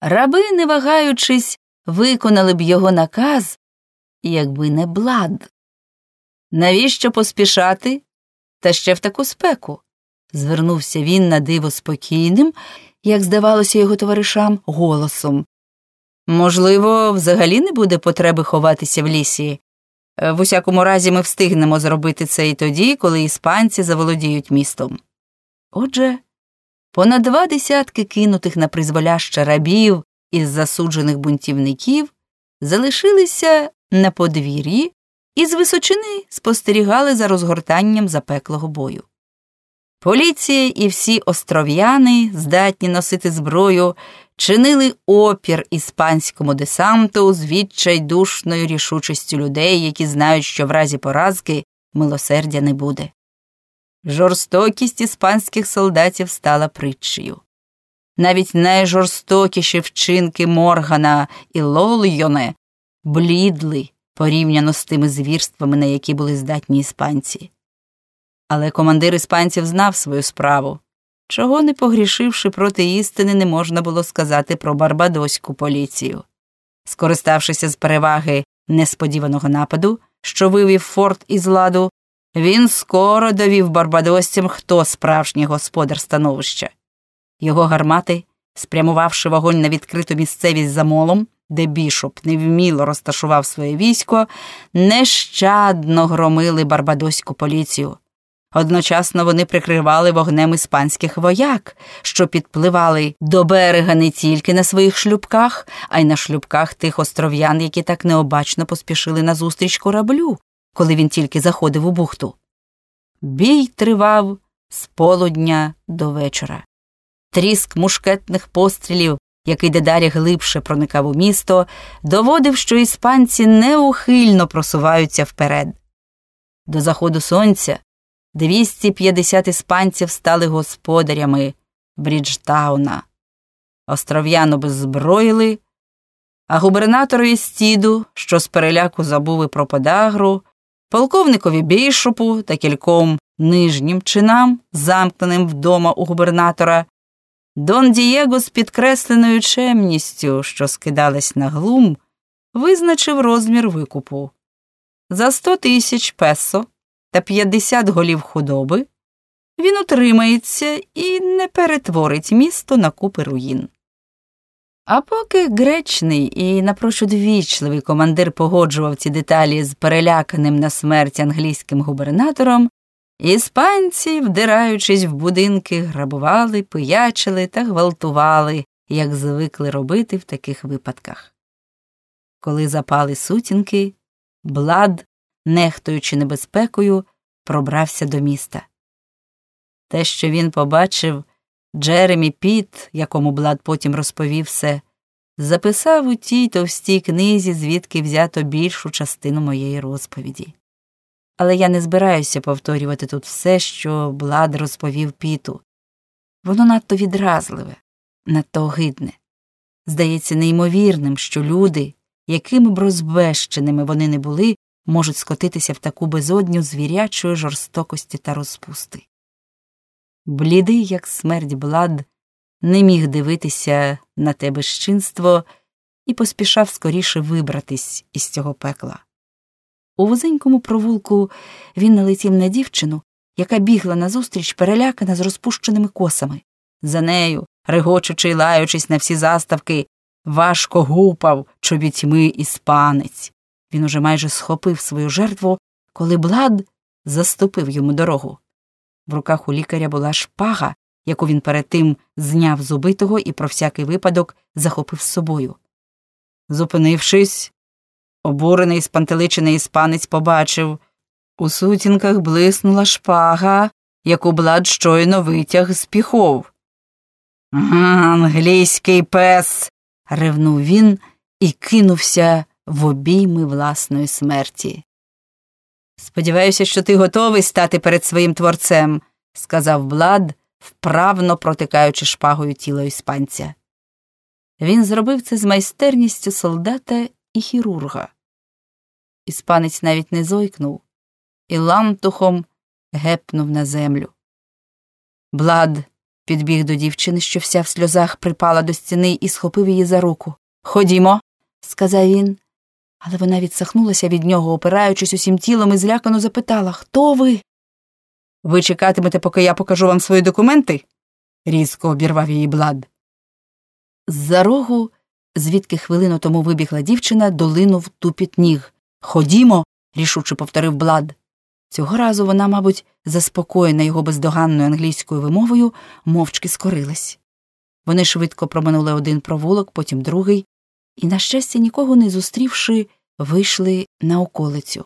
Раби, не вагаючись, виконали б його наказ, якби не блад. Навіщо поспішати? Та ще в таку спеку? звернувся він на диво спокійним, як здавалося його товаришам, голосом. Можливо, взагалі не буде потреби ховатися в лісі. В усякому разі, ми встигнемо зробити це і тоді, коли іспанці заволодіють містом. Отже, понад два десятки кинутих на призволяще рабів із засуджених бунтівників залишилися на подвір'ї і з височини спостерігали за розгортанням запеклого бою. Поліція і всі остров'яни, здатні носити зброю, чинили опір іспанському десанту з відчайдушною рішучістю людей, які знають, що в разі поразки милосердя не буде. Жорстокість іспанських солдатів стала притчею. Навіть найжорстокіші вчинки Моргана і Лолйоне блідли порівняно з тими звірствами, на які були здатні іспанці. Але командир іспанців знав свою справу. Чого не погрішивши проти істини, не можна було сказати про барбадоську поліцію. Скориставшися з переваги несподіваного нападу, що вивів форт із ладу, він скоро довів барбадосцям, хто справжній господар становища. Його гармати, спрямувавши вогонь на відкриту місцевість за молом, де бішоп невміло розташував своє військо, нещадно громили барбадоську поліцію. Одночасно вони прикривали вогнем іспанських вояк, що підпливали до берега не тільки на своїх шлюбках, а й на шлюбках тих остров'ян, які так необачно поспішили назустріч кораблю, коли він тільки заходив у бухту. Бій тривав з полудня до вечора. Тріск мушкетних пострілів, який дедалі глибше проникав у місто, доводив, що іспанці неухильно просуваються вперед. До заходу сонця 250 іспанців стали господарями Бріджтауна. Остров'ян обеззброїли, а губернаторові стіду, що з переляку забув і про подагру, полковникові бійшопу та кільком нижнім чинам, замкненим вдома у губернатора, Дон Дієго з підкресленою чемністю, що скидалась на глум, визначив розмір викупу. За сто тисяч песо та 50 голів худоби, він утримається і не перетворить місто на купи руїн. А поки гречний і напрочуд вічливий командир погоджував ці деталі з переляканим на смерть англійським губернатором, іспанці, вдираючись в будинки, грабували, пиячили та гвалтували, як звикли робити в таких випадках. Коли запали сутінки, блад нехтуючи небезпекою, пробрався до міста. Те, що він побачив, Джеремі Піт, якому Блад потім розповів все, записав у тій товстій книзі, звідки взято більшу частину моєї розповіді. Але я не збираюся повторювати тут все, що Блад розповів Піту. Воно надто відразливе, надто огидне. Здається неймовірним, що люди, якими б розбещеними вони не були, можуть скотитися в таку безодню звірячої жорстокості та розпусти. Блідий, як смерть блад, не міг дивитися на те безчинство і поспішав скоріше вибратись із цього пекла. У вузенькому провулку він налетів на дівчину, яка бігла назустріч, перелякана з розпущеними косами. За нею, регочучи й лаючись на всі заставки, важко гупав чобітьми іспанець. Він уже майже схопив свою жертву, коли Блад заступив йому дорогу. В руках у лікаря була шпага, яку він перед тим зняв з убитого і про всякий випадок захопив з собою. Зупинившись, обурений спантеличений іспанець побачив у сутінках блиснула шпага, яку Блад щойно витяг з піхов. Англійський пес. ревнув він і кинувся в обійми власної смерті. Сподіваюся, що ти готовий стати перед своїм творцем, сказав Блад, вправно протикаючи шпагою тіло іспанця. Він зробив це з майстерністю солдата і хірурга. Іспанець навіть не зойкнув і лантухом гепнув на землю. Блад підбіг до дівчини, що вся в сльозах припала до стіни і схопив її за руку. Ходімо, сказав він. Але вона відсахнулася від нього, опираючись усім тілом, і злякано запитала Хто ви? Ви чекатимете, поки я покажу вам свої документи? різко обірвав її блад. З-за рогу, звідки хвилину тому вибігла дівчина, долинув тупіт ніг. Ходімо, рішуче повторив блад. Цього разу вона, мабуть, заспокоєна його бездоганною англійською вимовою, мовчки скорилась. Вони швидко проминули один провулок, потім другий, і, на щастя, нікого не зустрівши, вийшли на околицю.